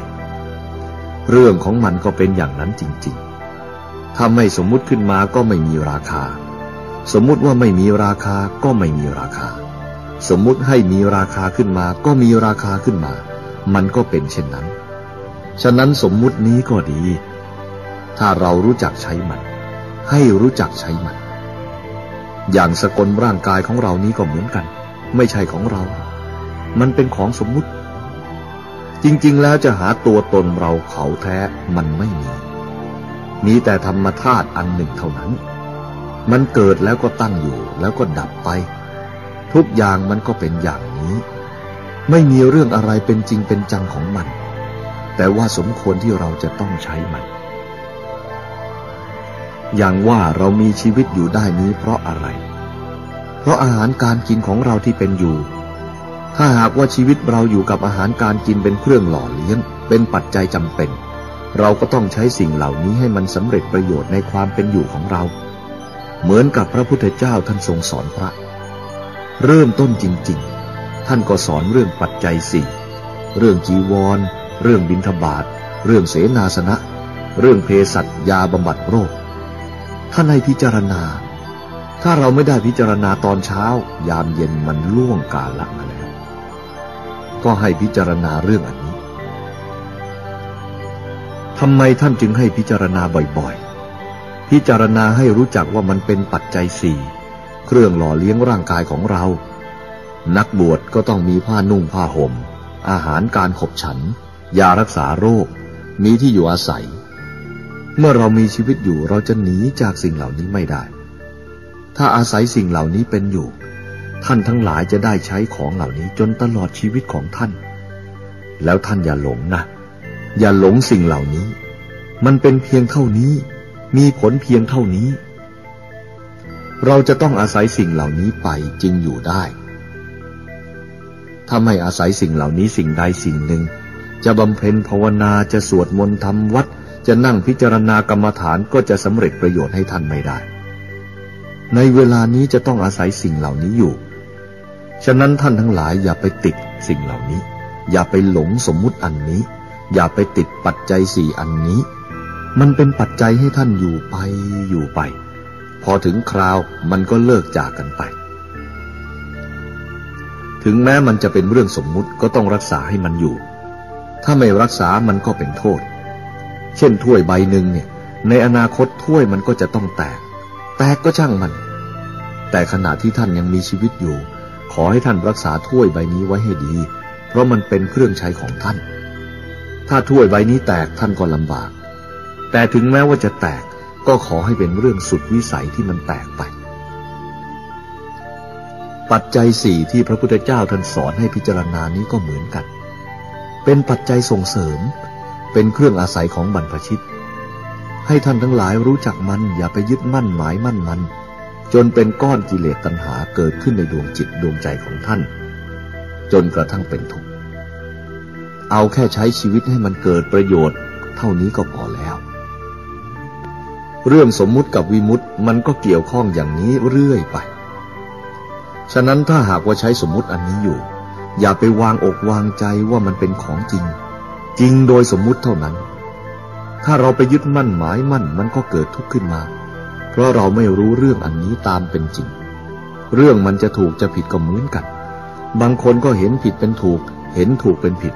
เรื่องของมันก็เป็นอย่างนั้นจริง ๆ ถ้าไม่สมมุติขึ้นมาก็ไม่มีราคา สมมุติว่าไม่มีราคาก็ไม่มีราคา สมมุติให้มีราคาขึ้นมาก็มีราคาขึ้นมา มันก็เป็นเช่นนั้น ฉะนั้นสมมุตินี้ก็ดี ถ้าเรารู้จักใช้มัน ให้รู้จักใช้มัน อย่างสกลร่างกายของเรานี้ก็เหมือนกัน ไม่ใช่ของเรา มันเป็นของสมมุติ จริงๆแล้วจะหาตัวตนเราเขาแท้มันไม่มี มีแต่ธรรมธาตุอันหนึ่งเท่านั้น มันเกิดแล้วก็ตั้งอยู่แล้วก็ดับไป ทุกอย่างมันก็เป็นอย่างนี้ ไม่มีเรื่องอะไรเป็นจริงเป็นจังของมัน แต่ว่าสมควรที่เราจะต้องใช้มัน อย่างว่าเรามีชีวิตอยู่ได้นี้เพราะอะไร เพราะอาหารการกินของเราที่เป็นอยู่ ถ้าหากว่าชีวิตเราอยู่กับอาหารการกินเป็นเครื่องหล่อเลี้ยง เป็นปัจจัยจำเป็น เราก็ต้องใช้สิ่งเหล่านี้ให้มันสำเร็จประโยชน์ในความเป็นอยู่ของเรา เหมือนกับพระพุทธเจ้าท่านทรงสอนพระ เริ่มต้นจริง ๆ ท่านก็สอนเรื่องปัจจัยสี่เรื่องจีวร เรื่องบิณฑบาตเรื่องเสนาสนะ เรื่องเภสัชยาบำบัดโรค ท่านให้พิจารณา ถ้าเราไม่ได้พิจารณาตอนเช้า ยามเย็นมันล่วงกาลมาแล้ว ก็ให้พิจารณาเรื่องอันนี้ทำไมท่านจึงให้พิจารณาบ่อยๆ พิจารณาให้รู้จักว่ามันเป็นปัจจัยสี่ เครื่องหล่อเลี้ยงร่างกายของเรา นักบวชก็ต้องมีผ้านุ่งผ้าหม่ม อาหารการขบฉัน ยารักษาโรค มีที่อยู่อาศัย เมื่อเรามีชีวิตอยู่เราจะหนีจากสิ่งเหล่านี้ไม่ได้ ถ้าอาศัยสิ่งเหล่านี้เป็นอยู่ ท่านทั้งหลายจะได้ใช้ของเหล่านี้จนตลอดชีวิตของท่าน แล้วท่านอย่าหลงนะ อย่าหลงสิ่งเหล่านี้ มันเป็นเพียงเท่านี้ มีผลเพียงเท่านี้ เราจะต้องอาศัยสิ่งเหล่านี้ไปจึงอยู่ได้ ถ้าไม่อาศัยสิ่งเหล่านี้สิ่งใดสิ่งหนึ่ง จะบำเพ็ญภาวนาจะสวดมนต์ทำวัด จะนั่งพิจารณากรรมฐานก็จะสำเร็จประโยชน์ให้ท่านไม่ได้ ในเวลานี้จะต้องอาศัยสิ่งเหล่านี้อยู่ ฉะนั้นท่านทั้งหลายอย่าไปติดสิ่งเหล่านี้ อย่าไปหลงสมมุติอันนี้ อย่าไปติดปัจจัยสี่อันนี้ มันเป็นปัจจัยให้ท่านอยู่ไปอยู่ไป พอถึงคราวมันก็เลิกจากกันไป ถึงแม้มันจะเป็นเรื่องสมมุติก็ต้องรักษาให้มันอยู่ ถ้าไม่รักษามันก็เป็นโทษ เช่นถ้วยใบหนึ่งเนี่ย ในอนาคตถ้วยมันก็จะต้องแตก แตกก็ช่างมัน แต่ขณะที่ท่านยังมีชีวิตอยู่ ขอให้ท่านรักษาถ้วยใบนี้ไว้ให้ดี เพราะมันเป็นเครื่องใช้ของท่าน ถ้าถ้วยใบนี้แตกท่านก็ลำบาก แต่ถึงแม้ว่าจะแตก ก็ขอให้เป็นเรื่องสุดวิสัยที่มันแตกไป ปัจจัยสี่ที่พระพุทธเจ้าท่านสอนให้พิจารณานี้ก็เหมือนกัน เป็นปัจจัยส่งเสริม เป็นเครื่องอาศัยของบรรพชิต ให้ท่านทั้งหลายรู้จักมันอย่าไปยึดมั่นหมายมั่นมัน จนเป็นก้อนกิเลสตัณหาเกิดขึ้นในดวงจิตดวงใจของท่าน จนกระทั่งเป็นทุกข์เอาแค่ใช้ชีวิตให้มันเกิดประโยชน์ เท่านี้ก็พอแล้ว เรื่องสมมุติกับวิมุตติมันก็เกี่ยวข้องอย่างนี้เรื่อยไป ฉะนั้นถ้าหากว่าใช้สมมุติอันนี้อยู่ อย่าไปวางอกวางใจว่ามันเป็นของจริง จริงโดยสมมุติเท่านั้น ถ้าเราไปยึดมั่นหมายมั่นมันก็เกิดทุกข์ขึ้นมา เพราะเราไม่รู้เรื่องอันนี้ตามเป็นจริง เรื่องมันจะถูกจะผิดก็เหมือนกัน บางคนก็เห็นผิดเป็นถูก เห็นถูกเป็นผิด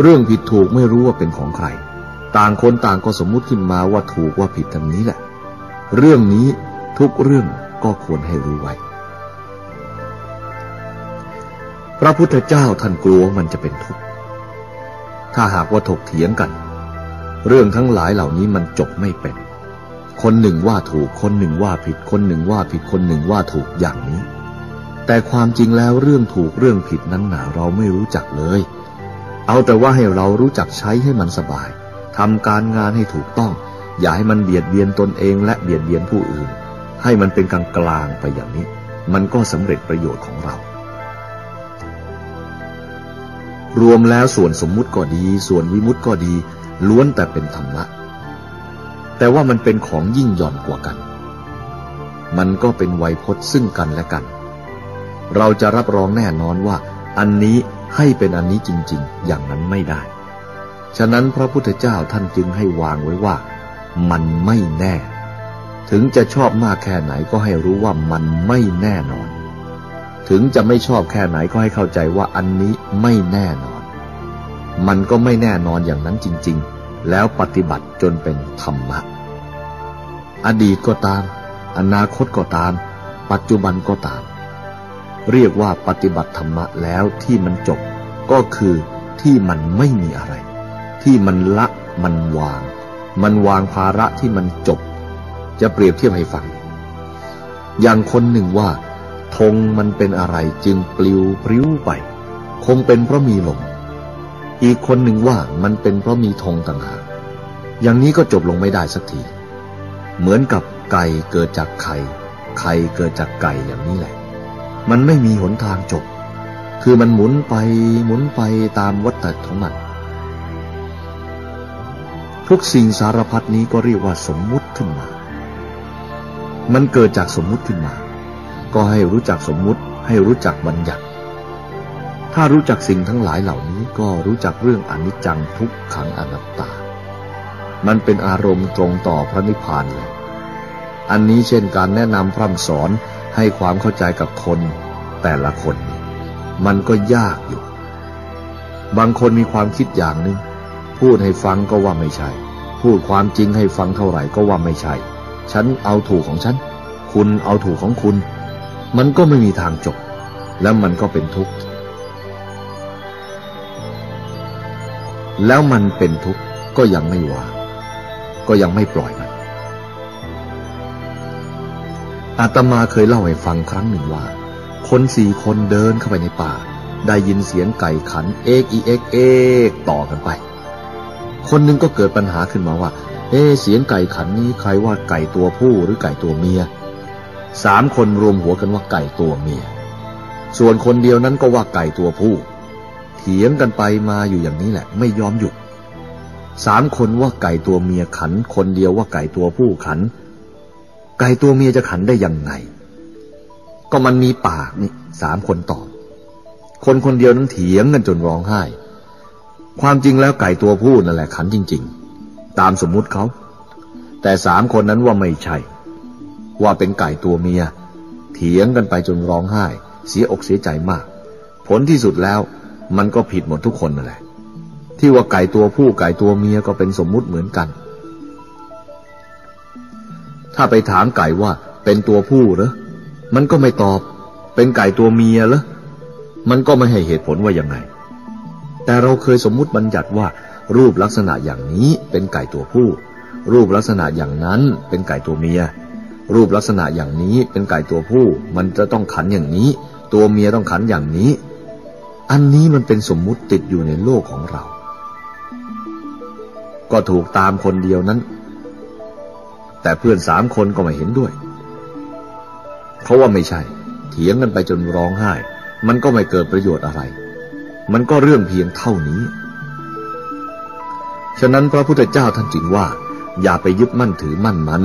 เรื่องผิดถูกไม่รู้ว่าเป็นของใคร ต่างคนต่างก็สมมุติขึ้นมาว่าถูกว่าผิดทางนี้แหละ เรื่องนี้ทุกเรื่องก็ควรให้รู้ไว้ พระพุทธเจ้าท่านกลัวมันจะเป็นทุกข์ ถ้าหากว่าถกเถียงกัน เรื่องทั้งหลายเหล่านี้มันจบไม่เป็น คนหนึ่งว่าถูก คนหนึ่งว่าผิด คนหนึ่งว่าผิด คนหนึ่งว่าถูกอย่างนี้ แต่ความจริงแล้วเรื่องถูกเรื่องผิดนั้นหนาเราไม่รู้จักเลย เอาแต่ว่าให้เรารู้จักใช้ให้มันสบาย ทำการงานให้ถูกต้อง อย่าให้มันเบียดเบียนตนเองและเบียดเบียนผู้อื่น ให้มันเป็นกลางกลางๆไปอย่างนี้ มันก็สำเร็จประโยชน์ของเรา รวมแล้วส่วนสมมุติก็ดี ส่วนวิมุตติก็ดี ล้วนแต่เป็นธรรมะ แต่ว่ามันเป็นของยิ่งหย่อนกว่ากัน มันก็เป็นไวยพจน์ซึ่งกันและกัน เราจะรับรองแน่นอนว่า อันนี้ให้เป็นอันนี้จริง ๆ อย่างนั้นไม่ได้ ฉะนั้นพระพุทธเจ้าท่านจึงให้วางไว้ว่า มันไม่แน่ ถึงจะชอบมากแค่ไหนก็ให้รู้ว่ามันไม่แน่นอน ถึงจะไม่ชอบแค่ไหนก็ให้เข้าใจว่าอันนี้ไม่แน่นอน มันก็ไม่แน่นอนอย่างนั้นจริง ๆ แล้วปฏิบัติจนเป็นธรรมะ อดีตก็ตาม อนาคตก็ตาม ปัจจุบันก็ตาม เรียกว่าปฏิบัติธรรมะแล้วที่มันจบก็คือที่มันไม่มีอะไร ที่มันละมันวาง มันวางภาระที่มันจบ จะเปรียบเทียบให้ฟัง อย่างคนหนึ่งว่าธงมันเป็นอะไรจึงปลิวปลิ้วไป คงเป็นเพราะมีลมอีกคนหนึ่งว่ามันเป็นเพราะมีธงต่างหากอย่างนี้ก็จบลงไม่ได้สักที เหมือนกับไก่เกิดจากไข่ ไข่เกิดจากไก่อย่างนี้แหละ มันไม่มีหนทางจบ คือมันหมุนไปหมุนไปตามวัฏฏะของมัน ทุกสิ่งสารพัดนี้ก็เรียกว่าสมมุติขึ้นมา มันเกิดจากสมมุติขึ้นมา ก็ให้รู้จักสมมุติให้รู้จักบัญญัติ ถ้ารู้จักสิ่งทั้งหลายเหล่านี้ก็รู้จักเรื่องอนิจจังทุกขังอนัตตา มันเป็นอารมณ์ตรงต่อพระนิพพานเลย อันนี้เช่นการแนะนำพร่ำสอนให้ความเข้าใจกับคน แต่ละคน มันก็ยากอยู่ บางคนมีความคิดอย่างหนึ่ง พูดให้ฟังก็ว่าไม่ใช่ พูดความจริงให้ฟังเท่าไหร่ก็ว่าไม่ใช่ ฉันเอาถูกของฉัน คุณเอาถูกของคุณ มันก็ไม่มีทางจบ แล้วมันก็เป็นทุกข์ แล้วมันเป็นทุกข์ก็ยังไม่วางก็ยังไม่ปล่อยมัน อาตมาเคยเล่าให้ฟังครั้งหนึ่งว่า คนสี่คนเดินเข้าไปในป่า ได้ยินเสียงไก่ขันเอ็กอีเอ็กเอกต่อกันไป คนหนึ่งก็เกิดปัญหาขึ้นมาว่า เอเสียงไก่ขันนี้ใครว่าไก่ตัวผู้หรือไก่ตัวเมียสามคนรวมหัวกันว่าไก่ตัวเมีย ส่วนคนเดียวนั้นก็ว่าไก่ตัวผู้ เถียงกันไปมาอยู่อย่างนี้แหละ ไม่ยอมหยุดสามคนว่าไก่ตัวเมียขัน คนเดียวว่าไก่ตัวผู้ขัน ไก่ตัวเมียจะขันได้ยังไง ก็มันมีปากนี่สามคนตอบ คนคนเดียวนั้นเถียงกันจนร้องไห้ ความจริงแล้วไก่ตัวผู้นั่นแหละขันจริง ๆ ตามสมมุติเขา แต่สามคนนั้นว่าไม่ใช่ ว่าเป็นไก่ตัวเมีย เถียงกันไปจนร้องไห้ เสียอกเสียใจมาก ผลที่สุดแล้วมันก็ผิดหมดทุกคนนั่นแหละ ที่ว่าไก่ตัวผู้ไก่ตัวเมียก็เป็นสมมุติเหมือนกัน ถ้าไปถามไก่ว่าเป็นตัวผู้เหรอ มันก็ไม่ตอบ เป็นไก่ตัวเมียเหรอ มันก็ไม่ให้เหตุผลว่ายังไง แต่เราเคยสมมุติบัญญัติว่า รูปลักษณะอย่างนี้เป็นไก่ตัวผู้ รูปลักษณะอย่างนั้นเป็นไก่ตัวเมีย รูปลักษณะอย่างนี้เป็นไก่ตัวผู้ มันจะต้องขันอย่างนี้ ตัวเมียต้องขันอย่างนี้ อันนี้มันเป็นสมมุติติดอยู่ในโลกของเรา ก็ถูกตามคนเดียวนั้น แต่เพื่อนสามคนก็ไม่เห็นด้วยเขาว่าไม่ใช่ เถียงกันไปจนร้องไห้ มันก็ไม่เกิดประโยชน์อะไร มันก็เรื่องเพียงเท่านี้ ฉะนั้นพระพุทธเจ้าท่านจึงว่า อย่าไปยึดมั่นถือมั่นมัน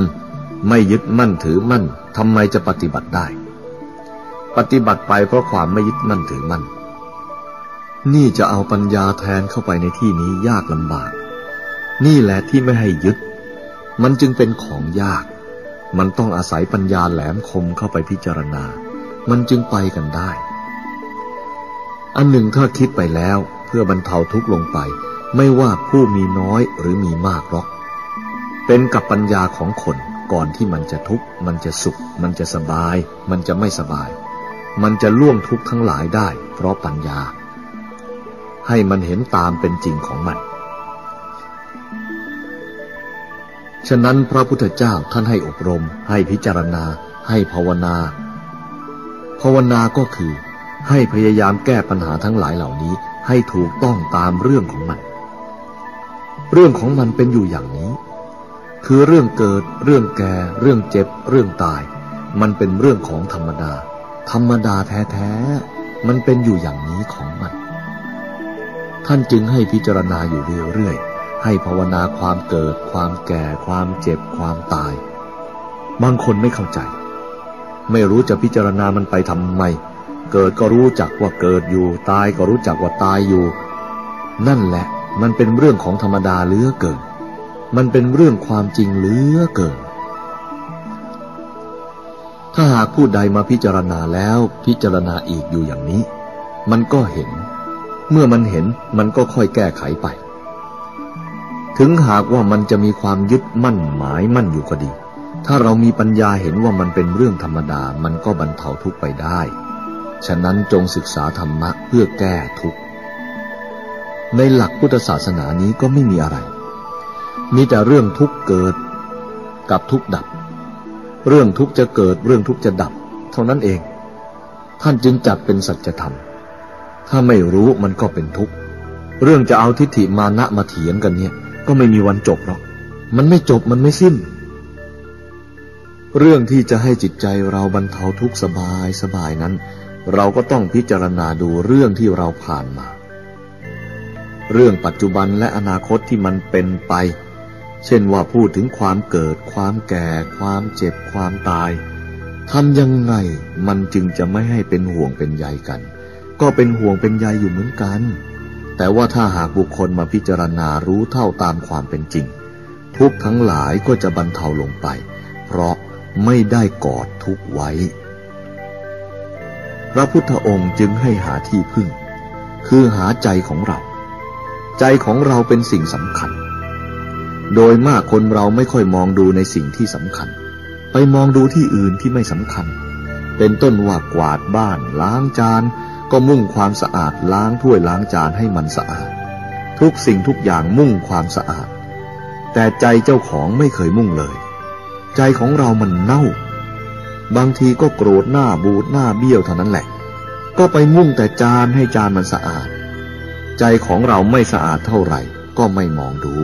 ไม่ยึดมั่นถือมั่นทำไมจะปฏิบัติได้ ปฏิบัติไปเพราะความไม่ยึดมั่นถือมั่น นี่จะเอาปัญญาแทนเข้าไปในที่นี้ยากลำบาก นี่แหละที่ไม่ให้ยึด มันจึงเป็นของยาก มันต้องอาศัยปัญญาแหลมคมเข้าไปพิจารณา มันจึงไปกันได้ อันหนึ่งถ้าคิดไปแล้วเพื่อบรรเทาทุกข์ลงไป ไม่ว่าผู้มีน้อยหรือมีมากหรอก เป็นกับปัญญาของคนก่อนที่มันจะทุกข์มันจะสุข มันจะสบาย มันจะไม่สบาย มันจะล่วงทุกข์ทั้งหลายได้ เพราะปัญญา ให้มันเห็นตามเป็นจริงของมัน ฉะนั้นพระพุทธเจ้าท่านให้อบรม ให้พิจารณา ให้ภาวนา ภาวนาก็คือ ให้พยายามแก้ปัญหาทั้งหลายเหล่านี้ให้ถูกต้องตามเรื่องของมัน เรื่องของมันเป็นอยู่อย่างนี้ คือเรื่องเกิด เรื่องแก่ เรื่องเจ็บ เรื่องตาย มันเป็นเรื่องของธรรมดา ธรรมดาแท้ๆ มันเป็นอยู่อย่างนี้ของมัน ท่านจึงให้พิจารณาอยู่เรื่อยๆ ให้ภาวนาความเกิด ความแก่ ความเจ็บ ความตาย บางคนไม่เข้าใจ ไม่รู้จะพิจารณามันไปทำไม เกิดก็รู้จักว่าเกิดอยู่ ตายก็รู้จักว่าตายอยู่ นั่นแหละ มันเป็นเรื่องของธรรมดาเลือเกิน มันเป็นเรื่องความจริงเหลือเกิน ถ้าหากผู้ใดมาพิจารณาแล้วพิจารณาอีกอยู่อย่างนี้ มันก็เห็น เมื่อมันเห็นมันก็ค่อยแก้ไขไป ถึงหากว่ามันจะมีความยึดมั่นหมายมั่นอยู่ก็ดี ถ้าเรามีปัญญาเห็นว่ามันเป็นเรื่องธรรมดา มันก็บรรเทาทุกข์ไปได้ ฉะนั้นจงศึกษาธรรมะเพื่อแก้ทุกข์ ในหลักพุทธศาสนานี้ก็ไม่มีอะไร มีแต่เรื่องทุกข์เกิดกับทุกข์ดับ เรื่องทุกข์จะเกิดเรื่องทุกข์จะดับ เท่านั้นเอง ท่านจึงจัดเป็นสัจธรรม ถ้าไม่รู้มันก็เป็นทุกข์ เรื่องจะเอาทิฏฐิมานะมาเถียงกันเนี่ย ก็ไม่มีวันจบหรอก มันไม่จบมันไม่สิ้น เรื่องที่จะให้จิตใจเราบรรเทาทุกข์สบายสบายนั้น เราก็ต้องพิจารณาดูเรื่องที่เราผ่านมา เรื่องปัจจุบันและอนาคตที่มันเป็นไป เช่นว่าพูดถึงความเกิด ความแก่ ความเจ็บ ความตายทำยังไงมันจึงจะไม่ให้เป็นห่วงเป็นใยกัน ก็เป็นห่วงเป็นใยอยู่เหมือนกัน แต่ว่าถ้าหากบุคคลมาพิจารณารู้เท่าตามความเป็นจริง ทุกทั้งหลายก็จะบรรเทาลงไป เพราะไม่ได้กอดทุกไว้ พระพุทธองค์จึงให้หาที่พึ่ง คือหาใจของเรา ใจของเราเป็นสิ่งสำคัญ โดยมากคนเราไม่ค่อยมองดูในสิ่งที่สำคัญ ไปมองดูที่อื่นที่ไม่สำคัญ เป็นต้นว่ากวาดบ้าน ล้างจาน ก็มุ่งความสะอาดล้างถ้วยล้างจานให้มันสะอาด ทุกสิ่งทุกอย่างมุ่งความสะอาด แต่ใจเจ้าของไม่เคยมุ่งเลย ใจของเรามันเน่า บางทีก็โกรธหน้าบูดหน้าเบี้ยวเท่านั้นแหละ ก็ไปมุ่งแต่จานให้จานมันสะอาด ใจของเราไม่สะอาดเท่าไหร่ก็ไม่มองดู